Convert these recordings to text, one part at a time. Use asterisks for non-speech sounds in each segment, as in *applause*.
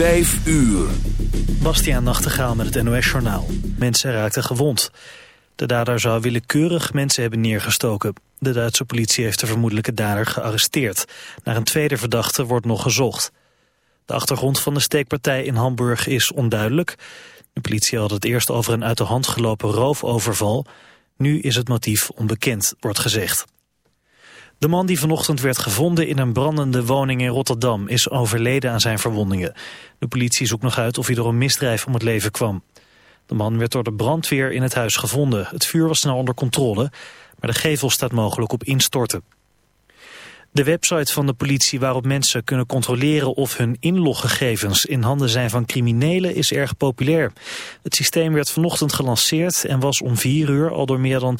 Vijf uur. Bastiaan Nachtegaal met het NOS-journaal. Mensen raakten gewond. De dader zou willekeurig mensen hebben neergestoken. De Duitse politie heeft de vermoedelijke dader gearresteerd. Naar een tweede verdachte wordt nog gezocht. De achtergrond van de steekpartij in Hamburg is onduidelijk. De politie had het eerst over een uit de hand gelopen roofoverval. Nu is het motief onbekend, wordt gezegd. De man die vanochtend werd gevonden in een brandende woning in Rotterdam is overleden aan zijn verwondingen. De politie zoekt nog uit of hij door een misdrijf om het leven kwam. De man werd door de brandweer in het huis gevonden. Het vuur was snel onder controle, maar de gevel staat mogelijk op instorten. De website van de politie waarop mensen kunnen controleren of hun inloggegevens in handen zijn van criminelen is erg populair. Het systeem werd vanochtend gelanceerd en was om vier uur al door meer dan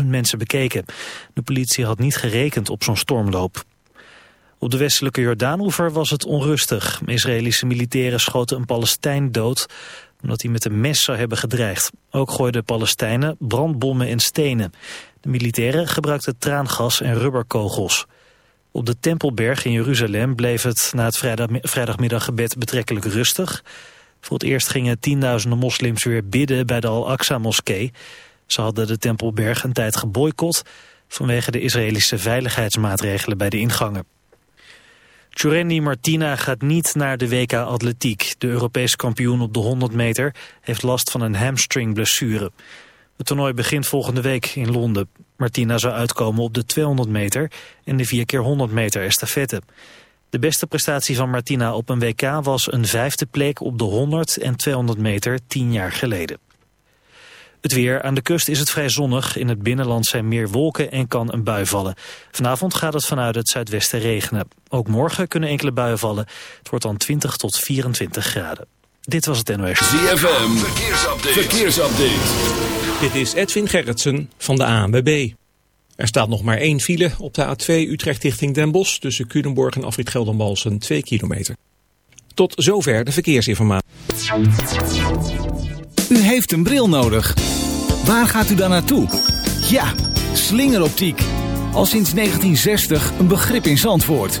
250.000 mensen bekeken. De politie had niet gerekend op zo'n stormloop. Op de westelijke Jordaanoever was het onrustig. Israëlische militairen schoten een Palestijn dood omdat hij met een mes zou hebben gedreigd. Ook gooiden Palestijnen brandbommen en stenen. Militairen gebruikten traangas en rubberkogels. Op de Tempelberg in Jeruzalem bleef het na het vrijdag, vrijdagmiddaggebed betrekkelijk rustig. Voor het eerst gingen tienduizenden moslims weer bidden bij de Al-Aqsa-moskee. Ze hadden de Tempelberg een tijd geboycott vanwege de Israëlische veiligheidsmaatregelen bij de ingangen. Tjurendi Martina gaat niet naar de WK Atletiek. De Europese kampioen op de 100 meter heeft last van een hamstringblessure. Het toernooi begint volgende week in Londen. Martina zou uitkomen op de 200 meter en de 4 keer 100 meter estafette. De beste prestatie van Martina op een WK was een vijfde plek op de 100 en 200 meter tien jaar geleden. Het weer. Aan de kust is het vrij zonnig. In het binnenland zijn meer wolken en kan een bui vallen. Vanavond gaat het vanuit het zuidwesten regenen. Ook morgen kunnen enkele buien vallen. Het wordt dan 20 tot 24 graden. Dit was het NOS. ZFM. Verkeersupdate. Verkeersupdate. Dit is Edwin Gerritsen van de ANWB. Er staat nog maar één file op de A2 Utrecht richting Den Bosch... tussen Culemborg en Afrit Geldermalsen 2 kilometer. Tot zover de verkeersinformatie. U heeft een bril nodig. Waar gaat u dan naartoe? Ja, slingeroptiek. Al sinds 1960 een begrip in Zandvoort.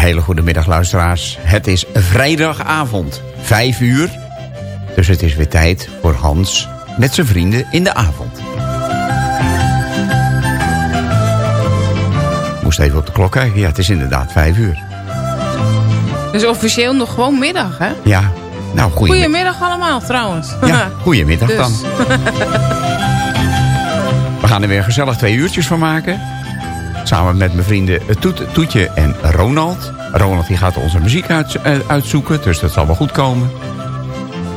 hele goede middag luisteraars. Het is vrijdagavond, 5 uur. Dus het is weer tijd voor Hans met zijn vrienden in de avond. Moest even op de klok kijken. Ja, het is inderdaad 5 uur. Dus officieel nog gewoon middag, hè? Ja, nou goeie Goedemiddag allemaal, trouwens. Ja, *laughs* goedemiddag Dus. dan. *laughs* We gaan er weer gezellig twee uurtjes van maken. Samen met mijn vrienden Toet, Toetje en Ronald. Ronald die gaat onze muziek eh, uitzoeken, dus dat zal wel goed komen.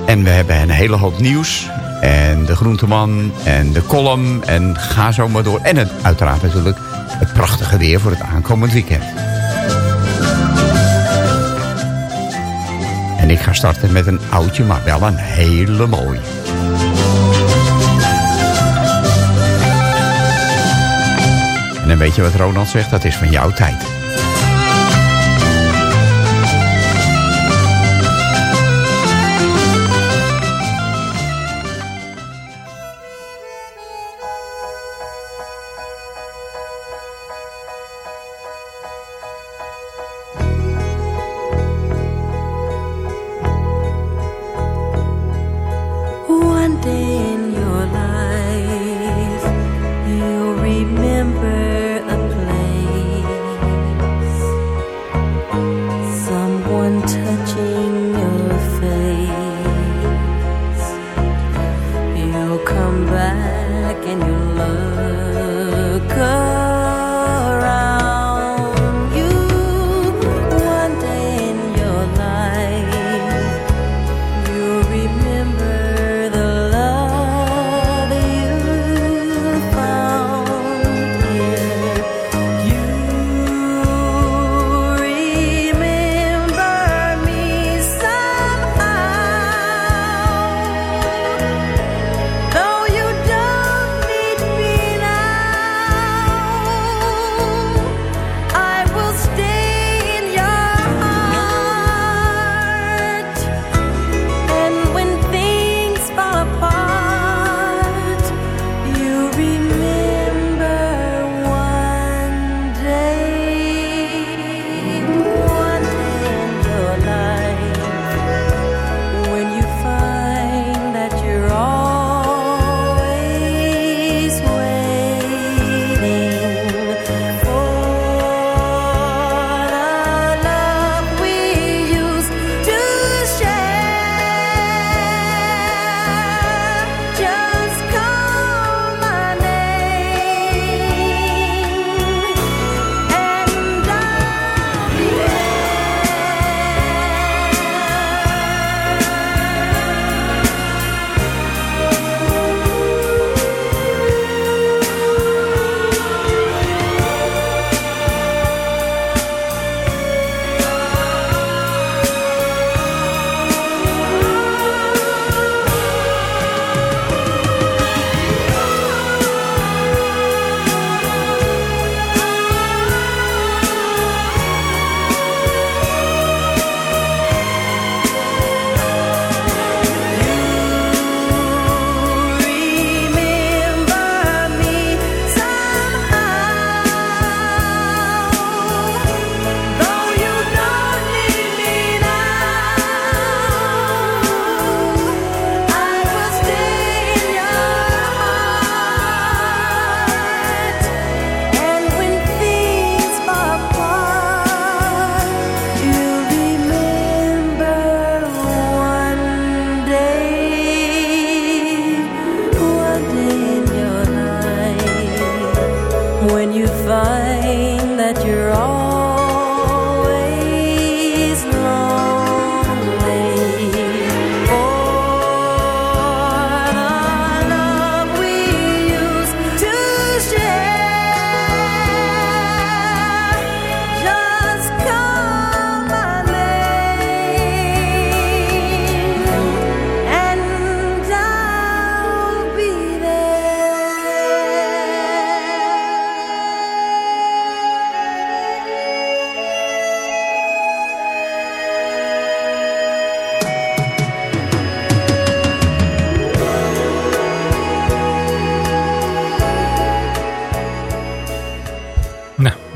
En we hebben een hele hoop nieuws. En de groenteman en de column en ga zo maar door. En het, uiteraard natuurlijk het prachtige weer voor het aankomend weekend. En ik ga starten met een oudje, maar wel een hele mooie. Weet je wat Ronald zegt, dat is van jouw tijd.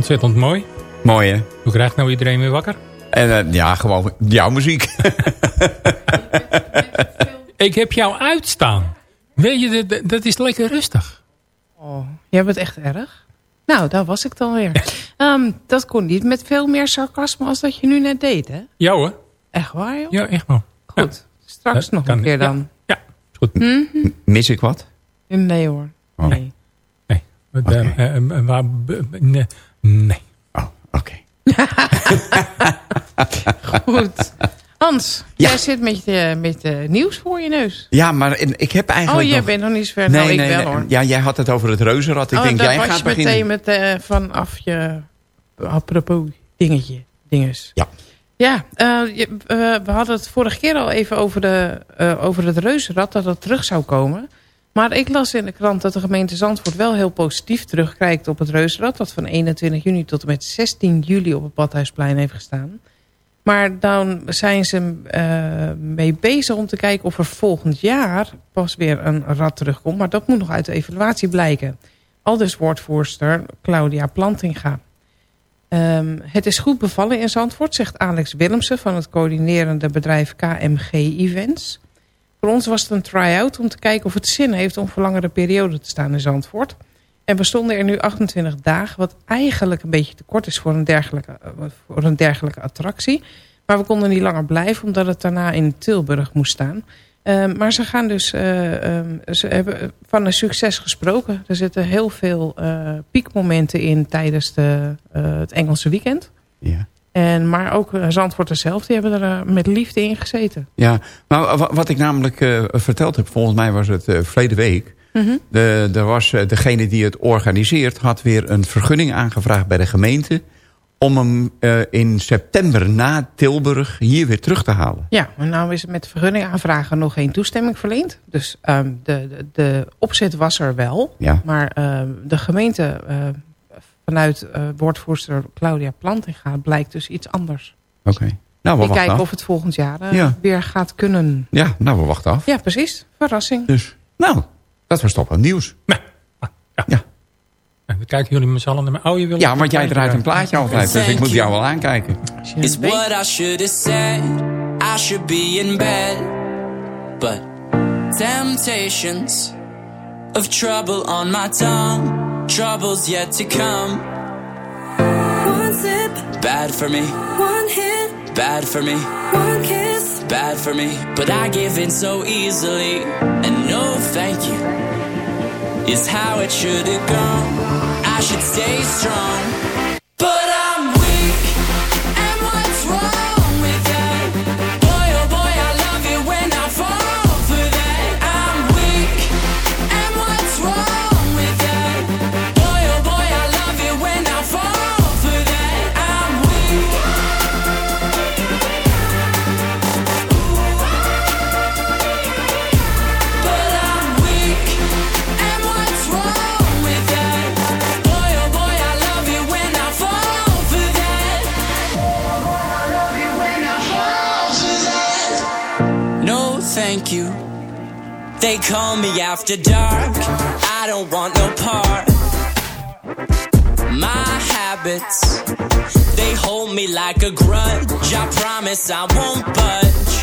Ontzettend mooi. Mooi hè? Hoe krijgt nou iedereen weer wakker? En eh, ja, gewoon jouw muziek. *laughs* Ik heb jou uitstaan. Weet je, dat, dat is lekker rustig. Oh, jij bent echt erg. Nou, daar was ik dan weer. *laughs* Ehm, dat kon niet met veel meer sarcasme als dat je nu net deed, hè? Jou hè? Echt waar, joh? Ja, echt wel. Goed. Straks Dat nog kan- een keer ja. dan. Ja, goed. Mhm. Mis ik wat? Nee hoor. Oh. Nee. Nee. Oké. Eh, eh, eh, nee. Nee. Oh, oké. *laughs* Goed. Hans, Ja. jij zit met, je, met eh, nieuws voor je neus. Ja, maar ik heb eigenlijk Oh, jij nog... bent nog niet zo ver. nou, ik wel hoor. Ja, jij had het over het reuzenrad. Ik oh, denk, jij was gaat beginnen. meteen met eh, vanaf je... Apropos dingetje. Dinges. Ja. Ja, eh, je- eh, we hadden het vorige keer al even over, de, eh, over het reuzenrad. Dat dat terug zou komen. Maar ik las in de krant dat de gemeente Zandvoort wel heel positief terugkijkt op het reuzenrad. Dat van 21 juni tot en met 16 juli op het Badhuisplein heeft gestaan. Maar dan zijn ze eh, mee bezig om te kijken of er volgend jaar pas weer een rad terugkomt. Maar dat moet nog uit de evaluatie blijken. Aldus woordvoerster Claudia Plantinga. Ehm, het is goed bevallen in Zandvoort, zegt Alex Willemsen van het coördinerende bedrijf KMG Events. Voor ons was het een try-out om te kijken of het zin heeft om voor langere periode te staan in Zandvoort. En we stonden er nu 28 dagen, wat eigenlijk een beetje te kort is voor een dergelijke, eh, voor een dergelijke attractie. Maar we konden niet langer blijven, omdat het daarna in Tilburg moest staan. Ehm, maar ze gaan dus, eh, ehm, ze hebben van een succes gesproken. Er zitten heel veel eh, piekmomenten in tijdens de, het Engelse weekend. Ja. En, maar ook uh, Zandvoorters zelf, die hebben er uh, met liefde in gezeten. Ja, maar wat ik namelijk uh, verteld heb, volgens mij was het uh, verleden week. Mm -hmm. de, er was, degene die het organiseert had weer een vergunning aangevraagd bij de gemeente... om hem in september na Tilburg hier weer terug te halen. Ja, maar nou is met de vergunning aanvragen nog geen toestemming verleend. Dus um, de, de, de, opzet was er wel. Ja. Maar de gemeente vanuit uh, woordvoerster Claudia Plantinga blijkt dus iets anders. Oké. Okay. Nou, we Die kijken af. of het volgend jaar uh, ja. weer gaat kunnen. Ja, nou, we wachten af. Ja, precies. Verrassing. Dus, nou, dat was toch wel nieuws. Nee. Ah, ja. dan kijken jullie met z'n allen naar me. Oh, je wil ja, want jij draait een plaatje altijd, dus ik moet jou wel aankijken. It's what I should have said. I should be in bed. But temptations of trouble on my tongue. Troubles yet to come. One sip, Bad for me, one hit, bad for me, one kiss. bad for me. But I give in so easily. And no thank you is how it should have gone. I should stay strong. Thank you. They call me after dark. I don't want no part. My habits, they hold me like a grudge. I promise I won't budge.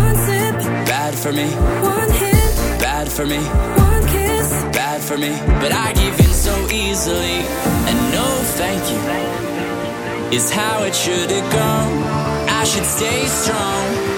One sip, Bad for me, one hit, bad for me, one kiss. bad for me. But I give in so easily. And no thank you is how it should have gone. I should stay strong.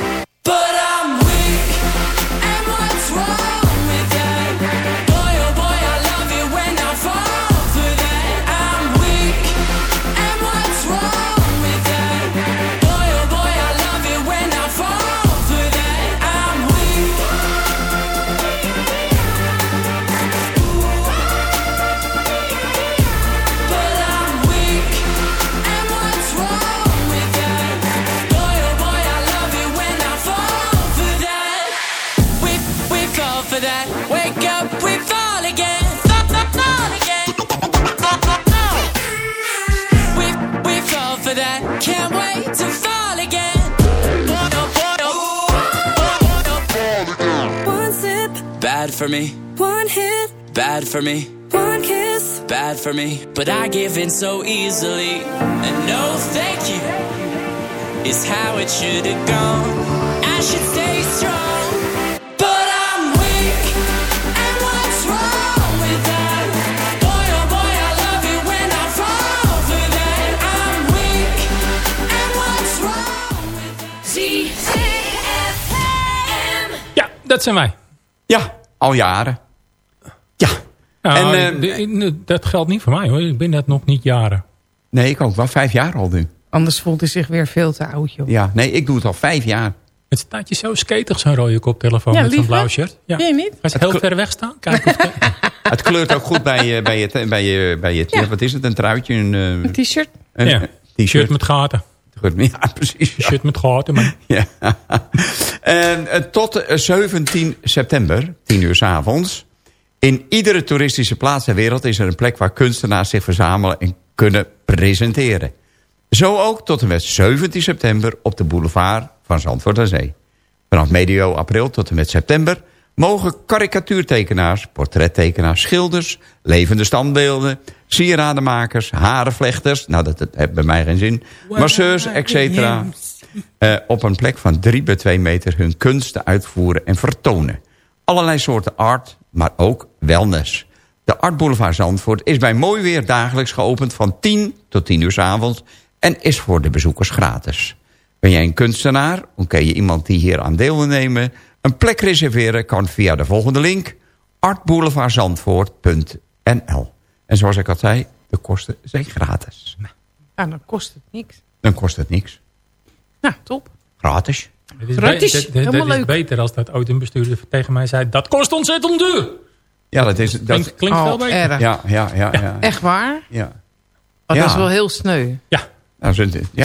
Me, one hit, bad for me, one kiss. bad for me. But I give in so easily. And no thank you is how it should have gone. I should stay strong. But I'm weak. And what's wrong with that? Boy, oh boy, I love it when I fall for that. I'm weak. And what's wrong with that? ZFM. Ja, dat zijn wij. Ja, al jaren. Ja, Nou, En, eh, dat geldt niet voor mij hoor. Ik ben net nog niet jaren. Nee, ik ook wel vijf jaar al nu. Anders voelt hij zich weer veel te oud, joh. Ja, nee, ik doe het al vijf jaar. Het staat je zo skatig, zo'n rode koptelefoon Ja, met zo'n hè? blauw shirt. Ja. Niet? Ga je heel ver weg staan? Kijk of *laughs* Het kleurt ook goed bij je, bij je, bij je, bij je Ja. wat is het, een truitje, een, eh, Een t-shirt. een Ja. t-shirt. shirt met gaten. Ja, *laughs* precies. Ja. Shirt met gaten, man. *laughs* Ja. En eh, tot eh, 17 september, 10 uur s avonds... in iedere toeristische plaats ter wereld... is er een plek waar kunstenaars zich verzamelen en kunnen presenteren. Zo ook tot en met 17 september op de boulevard van Zandvoort aan Zee. Vanaf medio april tot en met september... mogen karikatuurtekenaars, portrettekenaars, schilders... levende standbeelden, sieradenmakers, harenvlechters... nou, dat, dat heeft bij mij geen zin... masseurs, et cetera... eh, op een plek van 3 bij 2 meter hun kunsten uitvoeren en vertonen. Allerlei soorten art, maar ook wellness. De Art Boulevard Zandvoort is bij mooi weer dagelijks geopend van 10 tot 10 uur s avonds en is voor de bezoekers gratis. Ben jij een kunstenaar, of ken je iemand die hier aan deel wil nemen... een plek reserveren kan via de volgende link... artboulevardzandvoort.nl En zoals ik al zei, de kosten zijn gratis. Ja, dan kost het niks. Dan kost het niks. Nou, top. Gratis. Het is, Gratis. dit- dit- Helemaal dit is leuk. beter als dat ooit een bestuurder tegen mij zei... dat kost ontzettend duur. Ja, dat is... Dat, Klinkt, klinkt Oh, wel beter. erg. ja, ja, ja, ja. Echt waar? ja. Oh, Ja. Dat is wel heel sneu. Ja. Nou, ja.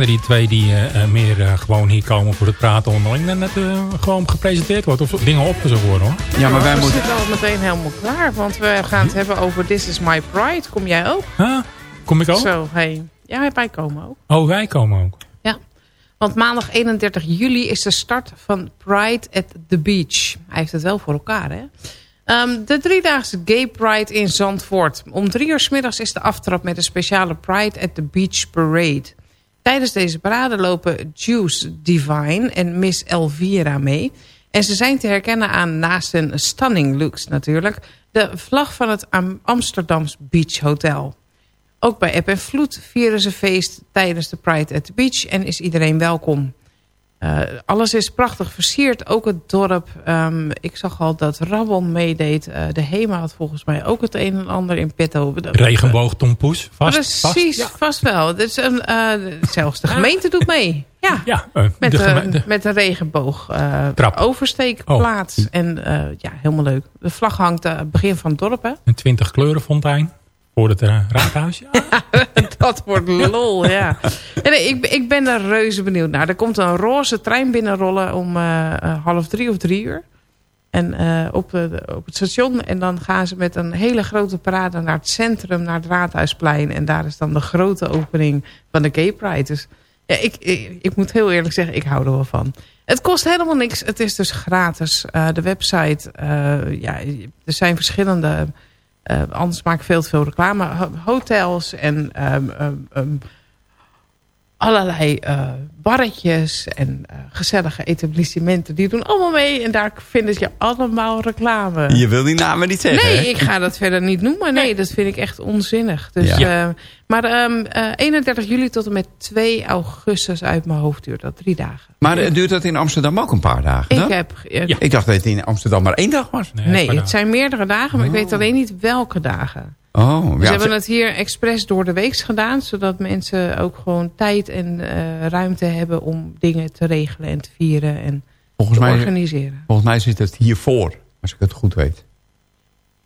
Zijn er die twee die eh, eh, meer eh, gewoon hier komen voor het praten onderling... en dat eh, gewoon gepresenteerd wordt of dingen opgezocht worden hoor? ja, maar wij we moeten... zitten al meteen helemaal klaar. Want we gaan het hebben over This is my pride. Kom jij ook? Huh? Kom ik ook? Zo, hey. Ja, wij komen ook. Oh, wij komen ook. Ja, want maandag 31 juli is de start van Pride at the Beach. Hij heeft het wel voor elkaar, hè? Ehm, de driedaagse Gay Pride in Zandvoort. Om drie uur s middags is de aftrap met een speciale Pride at the Beach Parade. Tijdens deze parade lopen Juice Divine en Miss Elvira mee. En ze zijn te herkennen aan naast hun stunning looks natuurlijk... de vlag van het Am- Amsterdams Beach Hotel. Ook bij App en Vloed vieren ze feest tijdens de Pride at the Beach... en is iedereen welkom. Eh, alles is prachtig versierd, ook het dorp. Ehm, ik zag al dat Rabon meedeed. Eh, de HEMA had volgens mij ook het een en ander in petto. Regenboog Tom Poes. Vast, Precies, vast. vast, wel. Dus, een, eh, zelfs de gemeente doet mee. Ja, Ja, met, de de, geme- de- met een regenboog eh, Trap. oversteekplaats. En eh, ja, helemaal leuk. De vlag hangt aan het begin van het dorp, hè? een 20 kleuren fontein. Voor het raadhuis. Ja. *laughs* Dat wordt lol, ja. En ik, ik ben er reuze benieuwd naar. Er komt een roze trein binnenrollen om eh, eh, half drie of drie uur. En eh, op, op het station. En dan gaan ze met een hele grote parade naar het centrum, naar het Raadhuisplein. En daar is dan de grote opening van de Gay Pride. Dus ja, ik, ik, moet heel eerlijk zeggen, ik hou er wel van. Het kost helemaal niks. Het is dus gratis. De website, ja, er zijn verschillende... eh, anders maak ik veel te veel reclame. Ho- Hotels en ehm, ehm, allerlei eh, barretjes en eh, gezellige etablissementen. Die doen allemaal mee en daar vinden ze allemaal reclame. Je wil die namen niet zeggen, Nee, hè? ik ga dat verder niet noemen. Nee, dat vind ik echt onzinnig. Dus, Ja. eh, maar ehm, eh, 31 juli tot en met 2 augustus uit mijn hoofd duurt dat. Drie dagen. Maar duurt dat in Amsterdam ook een paar dagen? Ik dan? heb... eh, Ik dacht dat het in Amsterdam maar één dag was. Nee, het zijn meerdere dagen, maar ik weet alleen niet welke dagen. Oh, We ja, hebben ze- het hier expres door de week gedaan... zodat mensen ook gewoon tijd en eh, ruimte hebben... om dingen te regelen en te vieren en volgens, te mij, organiseren. volgens mij zit het hiervoor, als ik het goed weet.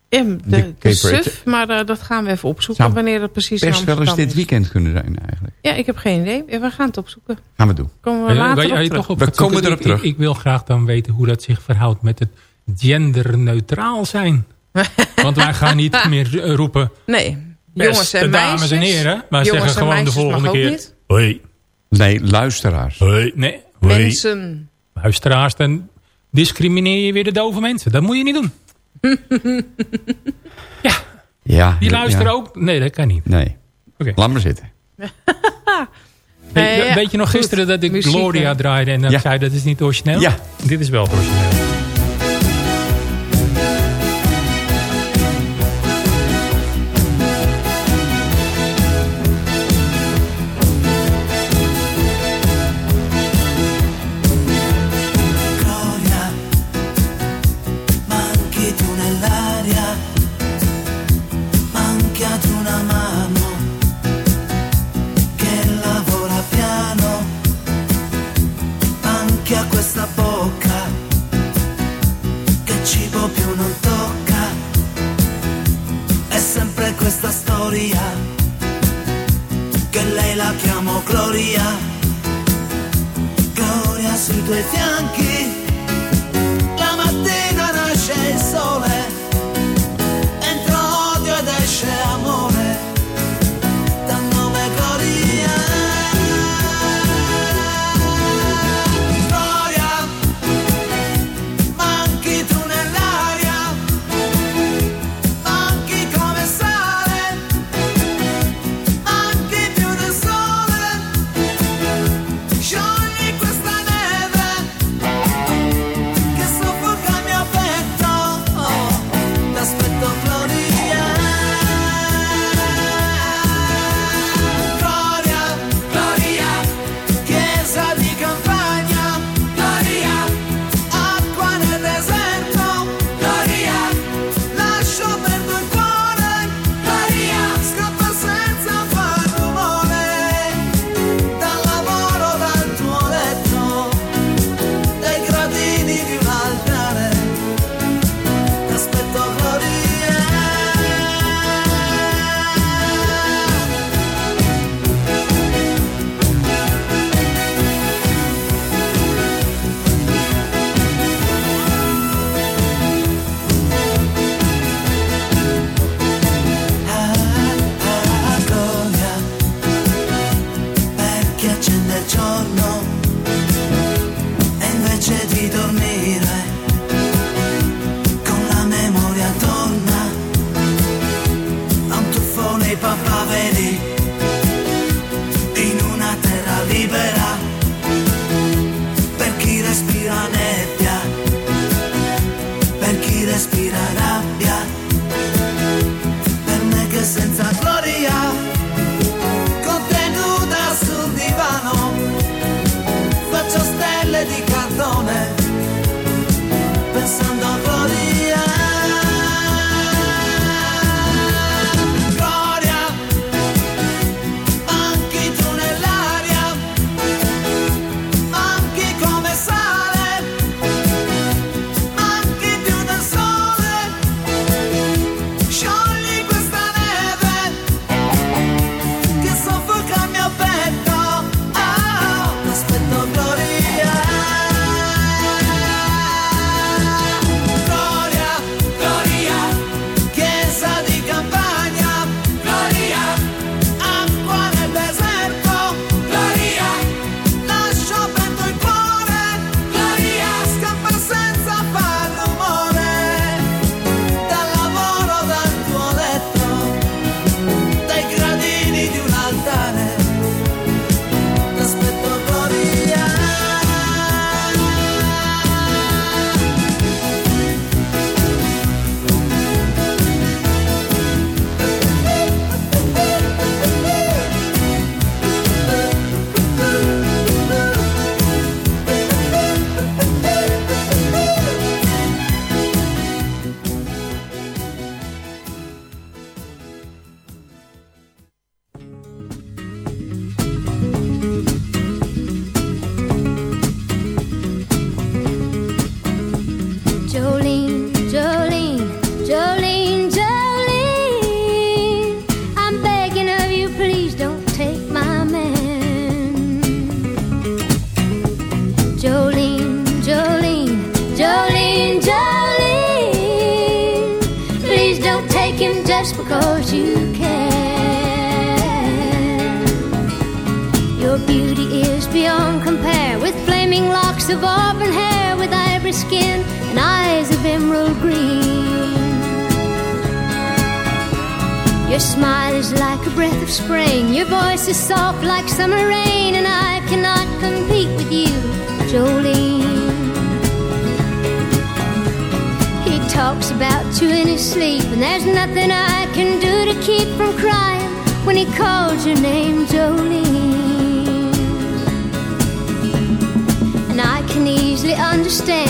Ja, De de, SUF, maar eh, dat gaan we even opzoeken... Zou wanneer het precies Best wel eens dit weekend kunnen zijn eigenlijk. Ja, ik heb geen idee. We gaan het opzoeken. Gaan we doen. Komen we later wij- op terug. toch op We komen erop Ik- terug. Ik, ik wil graag dan weten hoe dat zich verhoudt met het genderneutraal zijn. *laughs* Want wij gaan niet meer roepen... Nee, jongens en dames meisjes. en heren. Wij Jongens zeggen en gewoon de meisjes volgende keer... niet. Hoi. Nee, luisteraars. Hoi. Nee. Hoi. Mensen. Luisteraars, dan discrimineer je weer de dove mensen. Dat moet je niet doen. *laughs* Ja, Die ja, luisteren ja. ook... Nee, dat kan niet. Nee, Oké. laat maar zitten. *laughs* Weet, Nee, ja, weet je nog goed. gisteren dat ik Muziek, Gloria draaide en dan Ja. zei dat is niet origineel? Ja. Dit is wel origineel. Gloria. Gloria sui tuoi fianchi,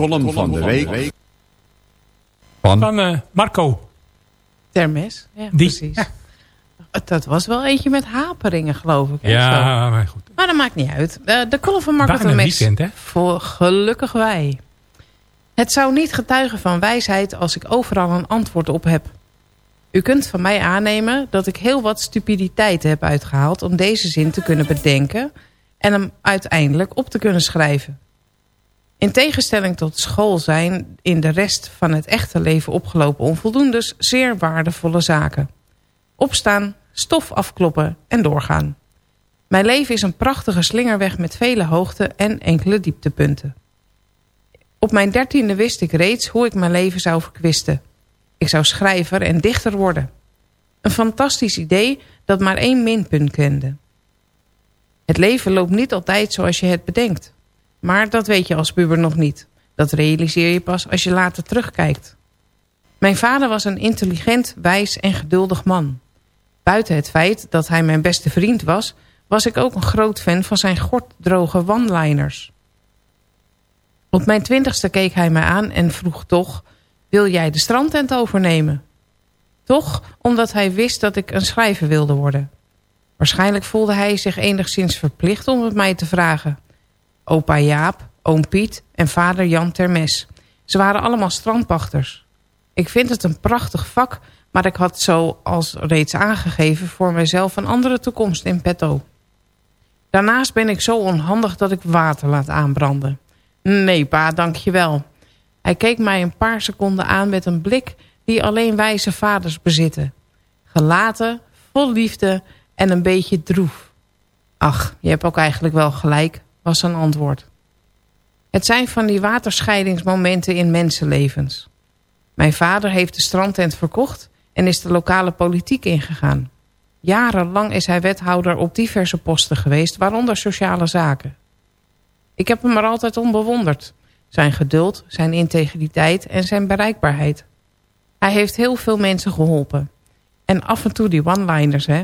Column van de week. Van eh, Marco. Termes, ja, Die. precies. Dat was wel eentje met haperingen, geloof ik. Ja, maar goed. Maar dat maakt niet uit. Eh, de column van Marco Termes. Voor gelukkig wij. Het zou niet getuigen van wijsheid als ik overal een antwoord op heb. U kunt van mij aannemen dat ik heel wat stupiditeit heb uitgehaald... om deze zin te kunnen bedenken en hem uiteindelijk op te kunnen schrijven. In tegenstelling tot school zijn in de rest van het echte leven opgelopen onvoldoendes zeer waardevolle zaken. Opstaan, stof afkloppen en doorgaan. Mijn leven is een prachtige slingerweg met vele hoogte en enkele dieptepunten. Op mijn dertiende wist ik reeds hoe ik mijn leven zou verkwisten. Ik zou schrijver en dichter worden. Een fantastisch idee dat maar één minpunt kende. Het leven loopt niet altijd zoals je het bedenkt. Maar dat weet je als puber nog niet. Dat realiseer je pas als je later terugkijkt. Mijn vader was een intelligent, wijs en geduldig man. Buiten het feit dat hij mijn beste vriend was... was ik ook een groot fan van zijn gorddroge one-liners. Op mijn twintigste keek hij mij aan en vroeg toch... wil jij de strandtent overnemen? Toch omdat hij wist dat ik een schrijver wilde worden. Waarschijnlijk voelde hij zich enigszins verplicht om het mij te vragen. Opa Jaap, oom Piet en vader Jan Termes. Ze waren allemaal strandpachters. Ik vind het een prachtig vak, maar ik had zo als reeds aangegeven... voor mezelf een andere toekomst in petto. Daarnaast ben ik zo onhandig dat ik water laat aanbranden. Nee pa, dankjewel. Hij keek mij een paar seconden aan met een blik die alleen wijze vaders bezitten. Gelaten, vol liefde en een beetje droef. Ach, je hebt ook eigenlijk wel gelijk, was zijn antwoord. Het zijn van die waterscheidingsmomenten in mensenlevens. Mijn vader heeft de strandtent verkocht en is de lokale politiek ingegaan. Jarenlang is hij wethouder op diverse posten geweest, waaronder sociale zaken. Ik heb hem er altijd om bewonderd. Zijn geduld, zijn integriteit en zijn bereikbaarheid. Hij heeft heel veel mensen geholpen. En af en toe die one-liners, hè.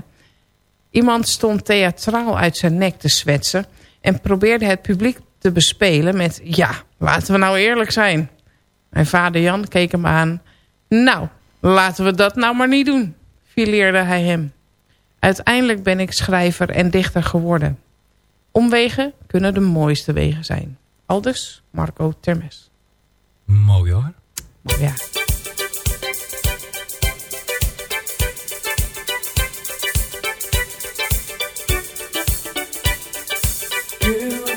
Iemand stond theatraal uit zijn nek te zwetsen... en probeerde het publiek te bespelen met... ja, laten we nou eerlijk zijn. Mijn vader Jan keek hem aan. Nou, laten we dat nou maar niet doen, fileerde hij hem. Uiteindelijk ben ik schrijver en dichter geworden. Omwegen kunnen de mooiste wegen zijn. Aldus Marco Termes. Mooi hoor. Ja.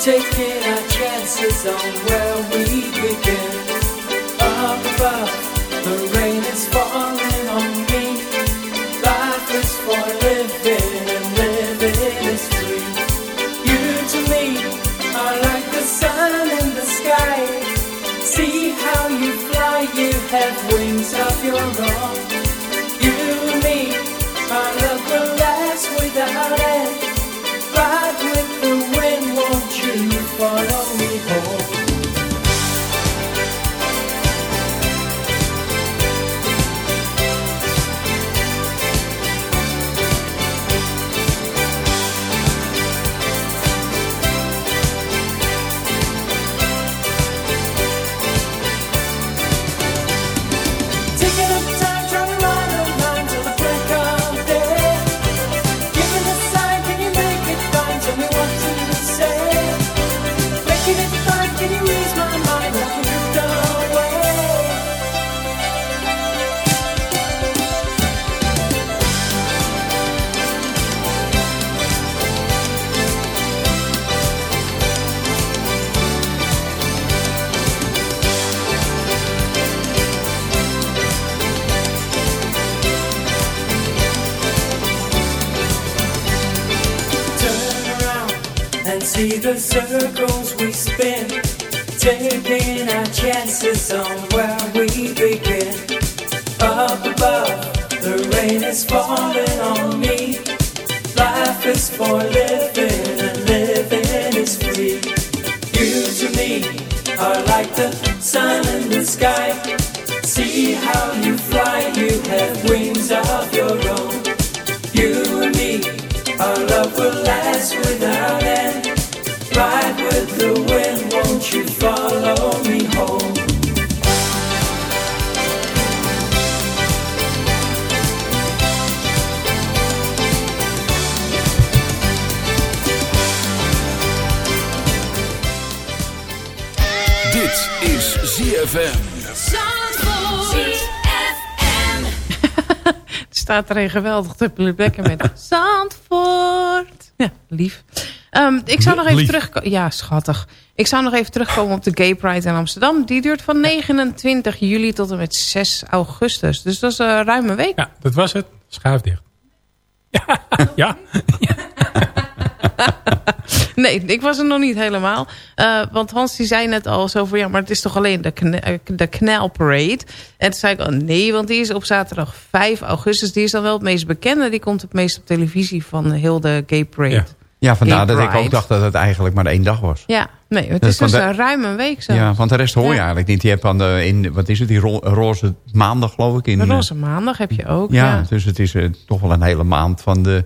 taking our chances on where we begin. Up above, the have wings of your own. Dit is ZFM. Het *laughs* staat er een geweldig te plebekken met *laughs* Zandvoort. Ja, lief. Ehm, ik zou nog even terugkomen. Ja, schattig. Ik zou nog even terugkomen op de Gay Pride in Amsterdam. Die duurt van 29 juli tot en met 6 augustus. Dus dat is eh, ruim een week. Ja, dat was het. Schuif dicht. *laughs* Ja, ja. *laughs* Nee, ik was er nog niet helemaal. Eh, want Hans die zei net al zo van... ja, maar het is toch alleen de, eh, de knelparade. En toen zei ik al nee, want die is op zaterdag 5 augustus. Die is dan wel het meest bekende. Die komt het meest op televisie van heel de gay parade. Ja. Ja, vandaar dat ik ook dacht dat het eigenlijk maar één dag was. Ja, nee, het Dus is dus de- ruim een week zo. Ja, want de rest hoor je Ja. eigenlijk niet. Je hebt aan de, in, wat is het, die ro- roze maandag geloof ik. In, De eh, roze maandag heb je ook. ja, Ja. dus het is toch wel een hele maand van de...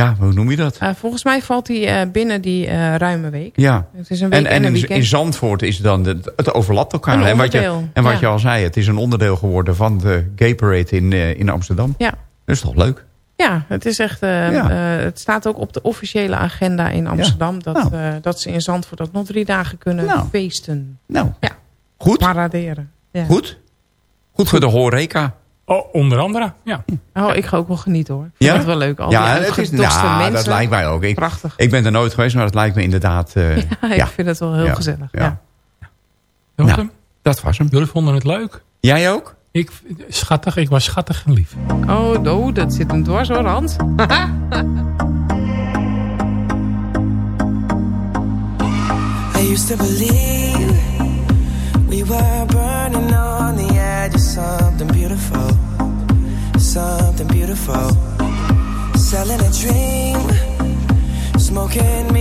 Ja, hoe noem je dat? Eh, volgens mij valt die eh, binnen die eh, ruime week. Ja. Het is een week En, en, en een in, weekend. in Zandvoort is dan de, het overlapt elkaar. En wat je, en wat ja. je al zei, het is een onderdeel geworden van de Gay Parade in, in Amsterdam. Ja. Dat is toch leuk? Ja, het is echt. Ja. het staat ook op de officiële agenda in Amsterdam dat, Nou. dat ze in Zandvoort ook nog drie dagen kunnen Nou. feesten. Nou, Ja. goed. Paraderen. Ja. Goed. Goed voor de horeca. Oh, onder andere, ja. Oh, ik ga ook wel genieten hoor. Ik Ja? vind het wel leuk. Al ja, die het is, ja mensen. dat lijkt mij ook. Ik, Prachtig. ik ben er nooit geweest, maar het lijkt me inderdaad... eh, *laughs* Ja, ik vind het wel heel Ja. gezellig. Ja. Ja. Dat was Nou. hem. dat was hem. Jullie vonden het leuk. Jij ook? Ik, schattig, ik was schattig en lief. Oh, oh, dat zit hem dwars hoor, Hans. *laughs* I used to believe we were burning on the dream, smoking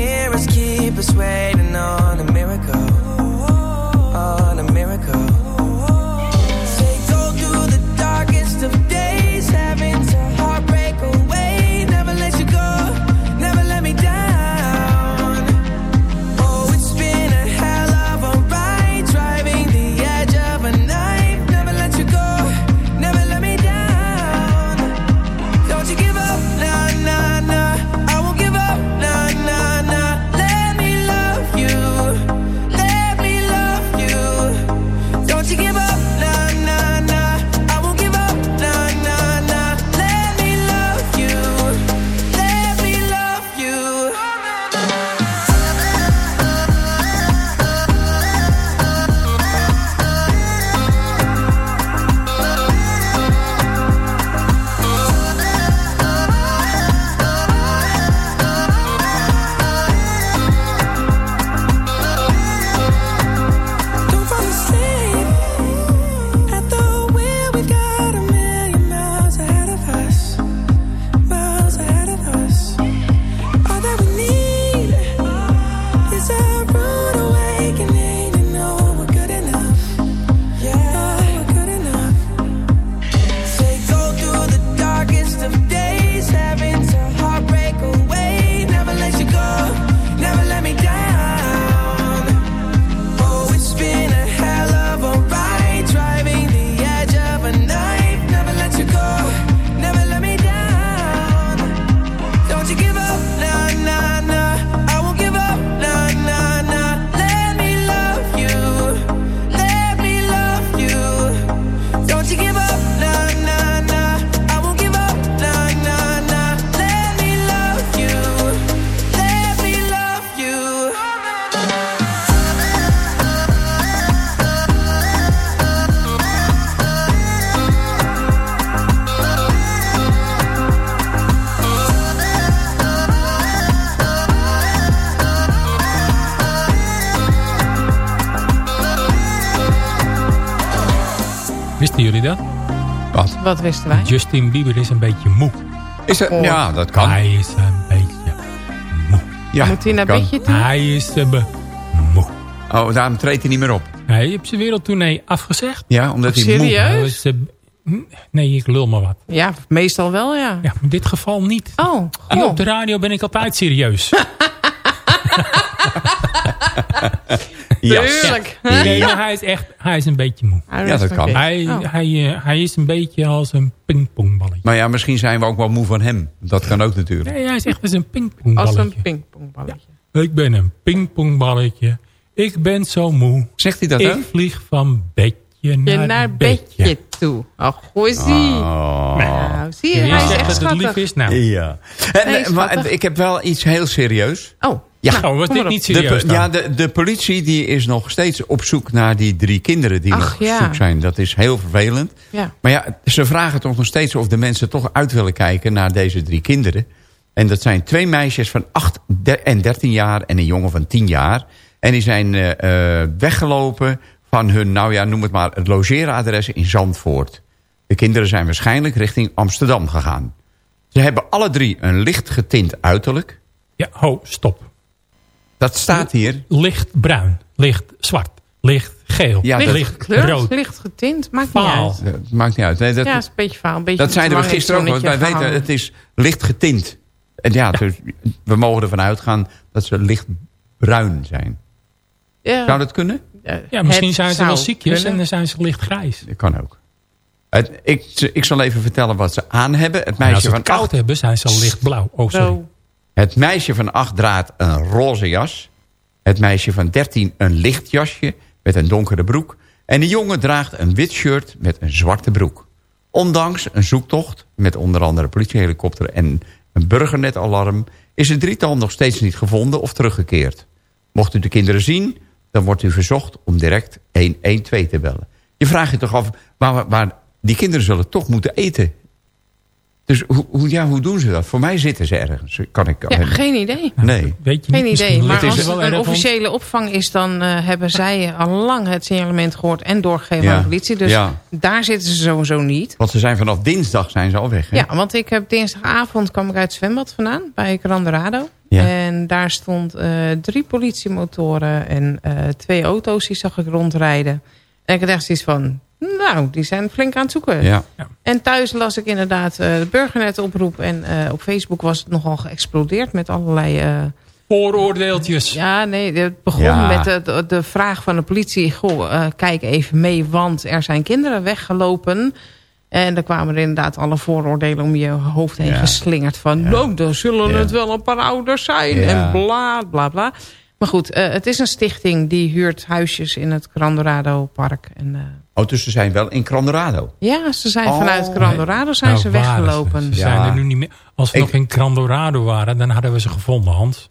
Wisten wij? Justin Bieber is een beetje moe. Is het, Ja, dat kan. Hij is een beetje moe. Ja, Moet hij naar kan. bedje toe? Hij is een be- moe. Oh, daarom treedt hij niet meer op. Hij heeft zijn wereldtournee afgezegd. Ja, omdat Oh, hij moe... serieus? Eh, Nee, ik lul maar wat. Ja, meestal wel, ja. Ja, in dit geval niet. Oh, Hier oh. op de radio ben ik altijd serieus. *laughs* Ja. Tuurlijk. Nee, maar hij is echt hij is een beetje moe. Ah, Ja, dat kan. Hij, Oh. hij, eh, hij is een beetje als een pingpongballetje. Maar ja, misschien zijn we ook wel moe van hem. Dat kan ook natuurlijk. Nee, hij is echt als een Als pingpongballetje. een pingpongballetje. Ik ben een pingpongballetje. Ik ben zo moe. Zegt hij dat Ik dan? vlieg van bedje Je naar, naar bedje. bedje toe. Oh, gooi zie. Oh. Nou, zie je, hij is zegt echt dat het lief schattig. is? Nou, Ja. En, Nee, eh, maar schattig. ik heb wel iets heel serieus. Oh, Ja. was kom dit niet De, serieus dan? ja, de, de politie die is nog steeds op zoek naar die drie kinderen die Ach, nog op ja. zoek zijn. Dat is heel vervelend. ja. Maar ja, ze vragen toch nog steeds of de mensen toch uit willen kijken naar deze drie kinderen. En dat zijn twee meisjes van 8 en 13 jaar en een jongen van 10 jaar. En die zijn eh, eh, weggelopen van hun, nou ja, noem het maar, het logeeradres in Zandvoort. De kinderen zijn waarschijnlijk richting Amsterdam gegaan. Ze hebben alle drie een licht getint uiterlijk. Ja, ho, stop. Dat staat hier. Licht bruin, licht zwart, licht geel, Ja, Licht dat- licht gekleurd, rood. licht getint, maakt niet uit. Dat maakt niet uit. Nee, dat, Ja, is een beetje vaal. Een beetje dat zeiden we gisteren ook. Want wij weten, het is licht getint. En ja, dus we mogen ervan uitgaan dat ze lichtbruin zijn. Ja, Zou dat kunnen? Ja, misschien zijn ze wel ziekjes kunnen. en dan zijn ze licht grijs. Dat kan ook. Het, ik, ik zal even vertellen wat ze aan hebben. Het als meisje, ze van koud acht, hebben, zijn ze lichtblauw. Oh, sorry. Het meisje van acht draagt een roze jas. Het meisje van 13 een licht jasje met een donkere broek. En de jongen draagt een wit shirt met een zwarte broek. Ondanks een zoektocht met onder andere politiehelikopter en een burgernetalarm... is het drietal nog steeds niet gevonden of teruggekeerd. Mocht u de kinderen zien, dan wordt u verzocht om direct 112 te bellen. Je vraagt je toch af, waar, waar die kinderen zullen toch moeten eten. Dus hoe, hoe, ja, hoe doen ze dat? Voor mij zitten ze ergens. Kan ik, Ja, geen idee. nee. Weet je Geen niet, misschien idee, maar als wel het een officiële opvang is... dan eh, hebben zij al lang het signalement gehoord en doorgegeven Ja. aan de politie. Dus Ja. daar zitten ze sowieso niet. Want ze zijn vanaf dinsdag zijn ze al weg. Hè? Ja, want ik heb dinsdagavond kwam ik uit het zwembad vandaan bij Grandorado. Ja. En daar stond eh, drie politiemotoren en eh, twee auto's die zag ik rondrijden. En ik had echt zoiets van, nou, die zijn flink aan het zoeken. Ja. En thuis las ik inderdaad eh, de burgernet oproep. En eh, op Facebook was het nogal geëxplodeerd met allerlei... eh, Vooroordeeltjes. ja, nee, het begon Ja. met de, de, vraag van de politie... Goh, eh, kijk even mee, want er zijn kinderen weggelopen. En dan kwamen er inderdaad alle vooroordelen om je hoofd heen Ja. geslingerd. Van, nou, dan zullen Ja. het wel een paar ouders zijn. Ja. En bla, bla, bla. Maar goed, eh, het is een stichting die huurt huisjes in het Grandorado Park. En, eh, Oh, dus ze zijn wel in Crandorado. ja, ze zijn Oh. vanuit Grandorado zijn Nou, ze weggelopen. Ze Ja. zijn er nu niet meer. Als we Ik- nog in Grandorado waren, dan hadden we ze gevonden, Hans.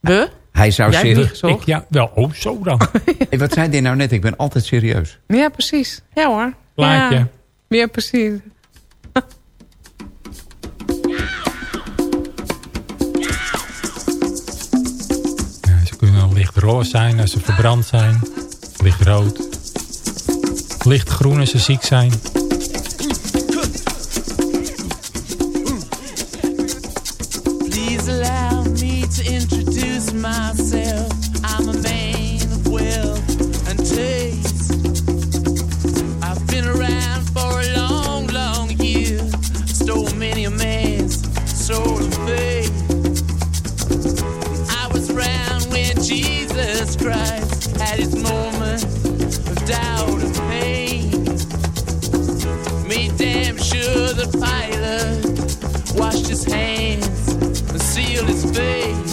We? Hij zou serieus... Ik, ja, wel, oh, zo dan. *laughs* Hey, wat zei dit nou net? Ik ben altijd serieus. Ja, precies. Ja hoor. Plaatje. Ja, ja precies. Roze zijn als ze verbrand zijn. Licht rood. Licht groen als ze ziek zijn. Sure the pilot washed his hands and sealed his face.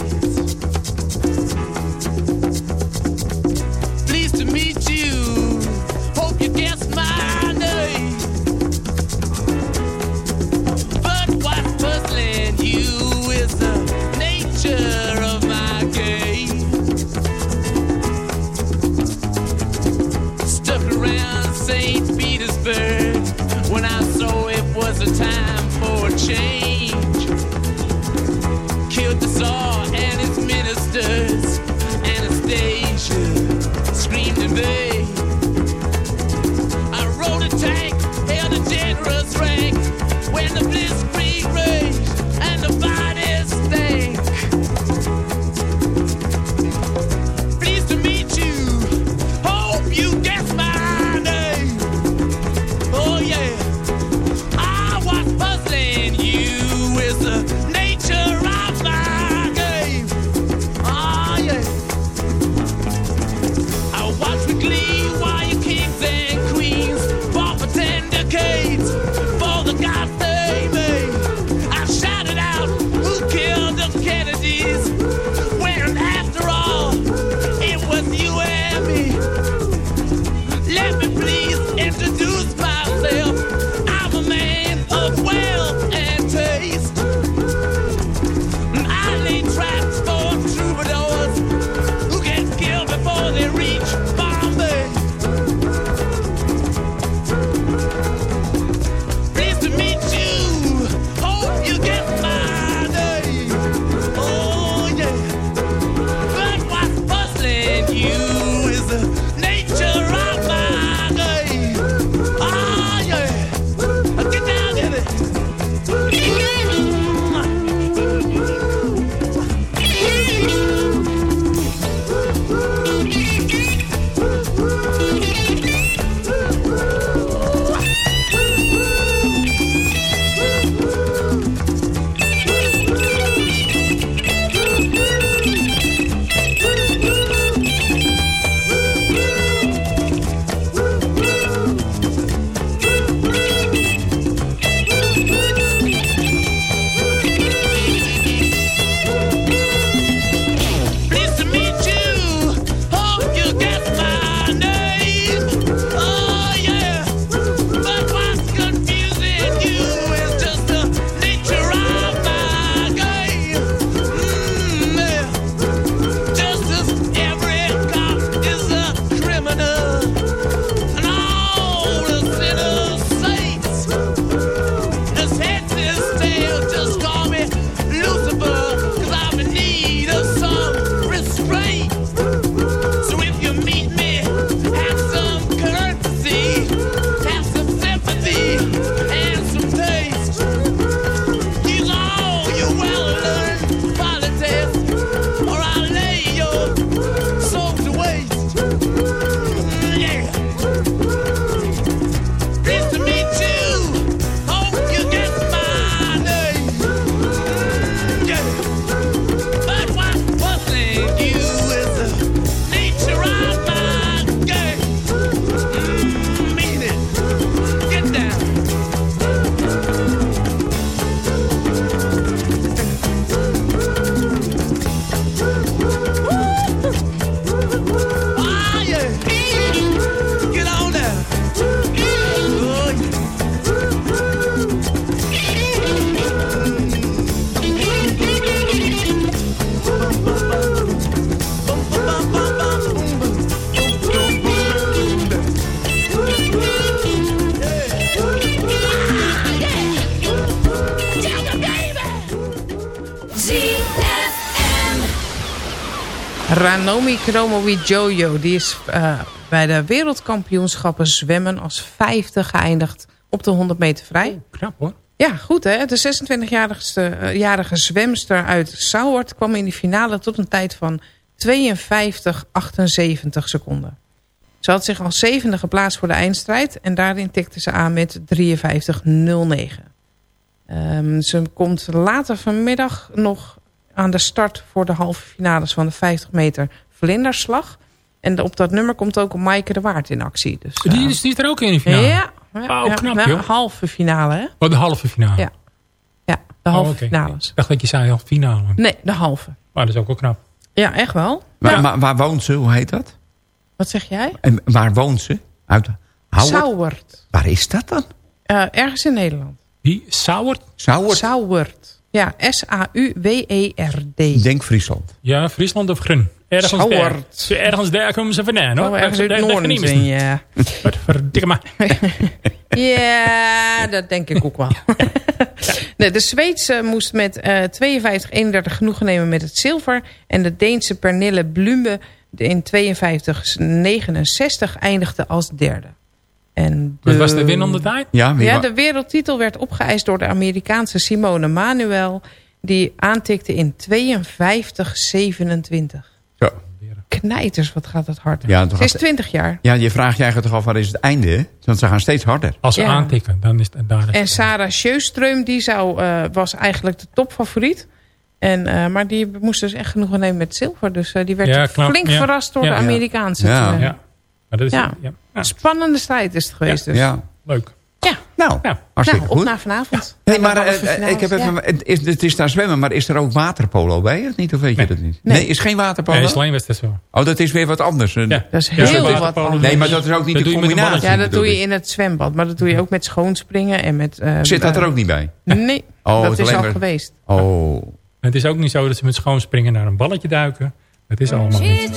Ranomi Kromowi Jojo, die is eh, bij de wereldkampioenschappen zwemmen als vijfde geëindigd op de 100 meter vrij. Knap hoor. Ja, goed hè. De 26-jarige eh, zwemster uit Sauwert kwam in de finale tot een tijd van 52,78 seconden. Ze had zich als zevende geplaatst voor de eindstrijd en daarin tikte ze aan met 53,09. Ehm, ze komt later vanmiddag nog aan de start voor de halve finales van de 50 meter vlinderslag. En op dat nummer komt ook Maaike de Waard in actie. Dus, eh, Die, is, die is er ook in de finale? Ja, ja, Oh, ja, knap, ja, joh. halve finale hè? Oh, de halve finale. Ja. Ja, de halve Oh, oké. finales. Ik dacht dat je zei halve finale. Nee, de halve. Maar dat is ook wel knap. Ja, echt wel. Waar, Ja. maar waar woont ze? Hoe heet dat? Wat zeg jij? En waar woont ze? Uit? Sauwert. Waar is dat dan? Eh, ergens in Nederland. Wie? Sauwert? Sauwert? Sauwert. Ja, S-A-U-W-E-R-D. Ik denk Friesland. Ja, Friesland of Grun. Ergens daar. Ergens daar komen ze vandaan hoor. Oh, ergens uit het noorden zijn, niet. ja. Wat verdikke maar. *laughs* Ja, dat denk ik ook wel. *laughs* nee, de Zweedse moest met eh 52-31 genoegen nemen met het zilver. En de Deense Pernille Blumbe in 52-69 eindigde als derde. En Wat was de winnende tijd? Ja, Ja, de wereldtitel werd opgeëist door de Amerikaanse Simone Manuel. Die aantikte in 52-27. Zo. Knijters, wat gaat dat hard. Ja, toch Ze is had- 20 jaar. Ja, je vraagt je eigenlijk toch af, waar is het einde? hè? Want ze gaan steeds harder. Als ze Ja. aantikken, dan is het daar. En Sarah Sjöström, die zou, eh, was eigenlijk de topfavoriet. En, eh, maar die moest dus echt genoegen nemen met zilver. Dus eh, die werd Ja, flink Ja. verrast door Ja. de Amerikaanse. Ja. Maar dat is, Ja. ja. Ja. Spannende strijd is het geweest. dus. Ja. Leuk. Ja. Nou, Ja. hartstikke Nou, op goed. naar vanavond. Nee, En maar eh, eh, ik heb even, ja. het, is, het is daar zwemmen, maar is er ook waterpolo bij? Of niet? Of weet je dat niet? Nee. is geen waterpolo? Nee, is alleen wedstrijd zo. Oh, dat is weer wat anders. Een- Ja. Dat is Ja, heel wat anders. Nee, maar dat is ook niet Dat de doe je met een combinatie. Ja, dat doe je in het zwembad. Maar dat doe je ook met schoonspringen en met... eh. Zit dat er ook niet bij? Nee, Oh, dat het is al maar- geweest. Oh. Het is ook niet zo dat ze met schoon springen naar een balletje duiken. Dat is allemaal niet.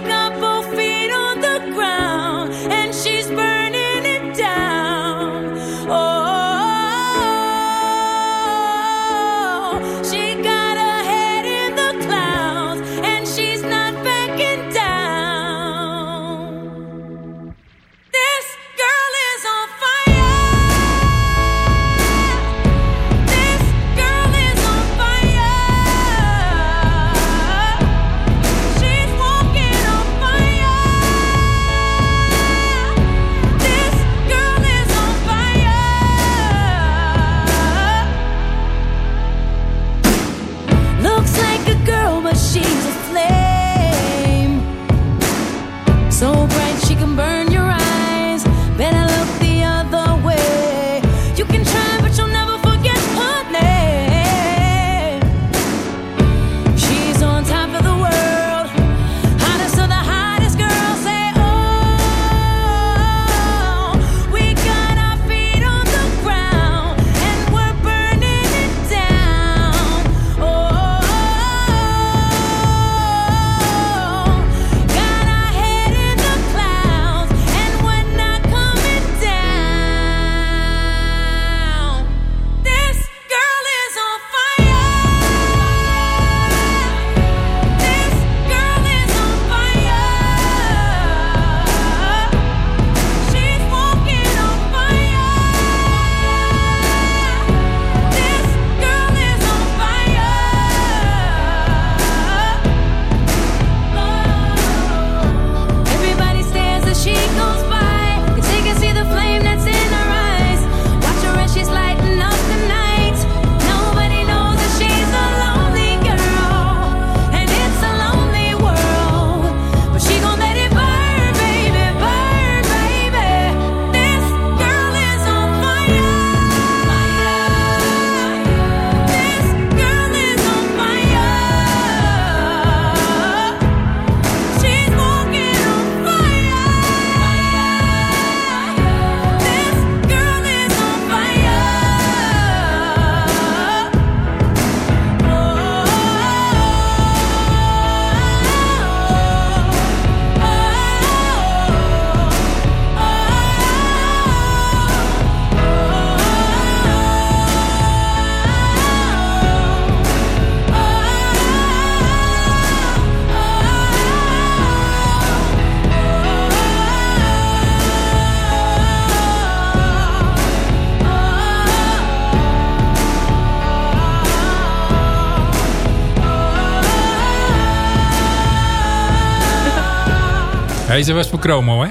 Deze was voor Chromo, hè?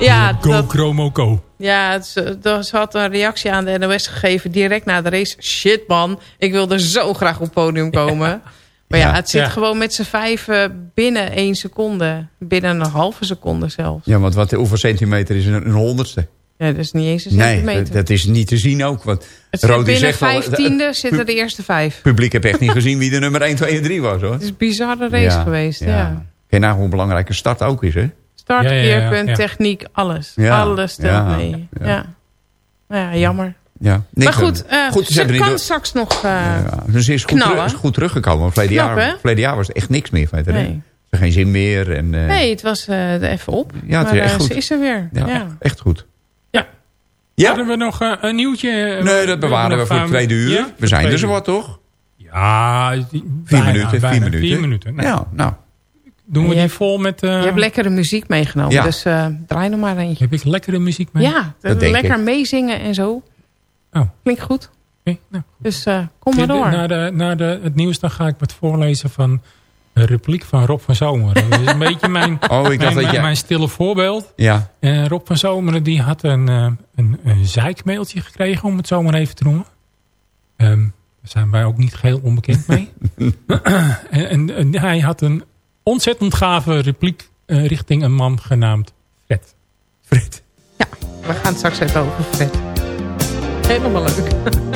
Ja, Go dat, Chromo Go. ja is- dat- ze had een reactie aan de NOS gegeven direct na de race. Shit man, ik wilde zo graag op het podium komen. Maar ja, Ja. het zit Ja. gewoon met z'n vijven binnen één seconde. Binnen een halve seconde zelfs. Ja, want wat, hoeveel centimeter is een, een honderdste? Ja, dat is niet eens een Nee, centimeter. dat, dat is niet te zien ook. Want het Rodi binnen zegt vijftiende het zitten de eerste vijf. publiek heeft echt niet gezien wie de nummer 1, 2 en 3 was hoor. Het is een bizarre race Ja, geweest, ja. ja. Kijk nou hoe belangrijk een start ook is hè? Start, Ja, ja, ja, keerpunt, ja. techniek, alles. Ja, Alles telt ja, mee. ja. Ja. Nou ja, jammer. Ja. Niks maar goed, eh, goed ze ze kan straks nog... eh, Ja, dus ze is goed, knallen. terug, is goed teruggekomen. Verleden Knap, jaar, verleden jaar was het echt niks meer. Verder, hè? Nee. Er geen zin meer. En, eh, Nee, het was er even op. Ja, het maar is echt goed. ze is er weer. ja, Ja. Echt goed. Ja. Ja? Hadden we nog een nieuwtje? Nee, dat bewaren we voor het tweede uur. Ja, we zijn er zo wat, toch? Ja, die- Vier bijna, minuten, bijna. vier minuten. Vier minuten. Nou, Ja, nou. Doen we Je die hebt- vol met... eh, Je hebt lekkere muziek meegenomen, Ja. dus eh, draai nog maar eentje. Heb ik lekkere muziek mee? Ja, Dat lekker ik. meezingen en zo. Oh. Klinkt goed. Oké, nou. Dus eh, kom maar door. Na, de, na de, het nieuws dan ga ik wat voorlezen van een repliek van Rob van Zomeren. Dat is een *laughs* beetje mijn, Oh, ik dacht mijn, dat mijn, jij... mijn stille voorbeeld. Ja, En Rob van Zomeren die had een, eh, een, een zeikmailtje gekregen, om het zo maar even te noemen. Ehm, daar zijn wij ook niet geheel onbekend mee. en, *laughs* en, en hij had een ontzettend gave repliek eh, richting een man genaamd Fred. Fred. We gaan het straks even over Fred. Helemaal leuk. *laughs*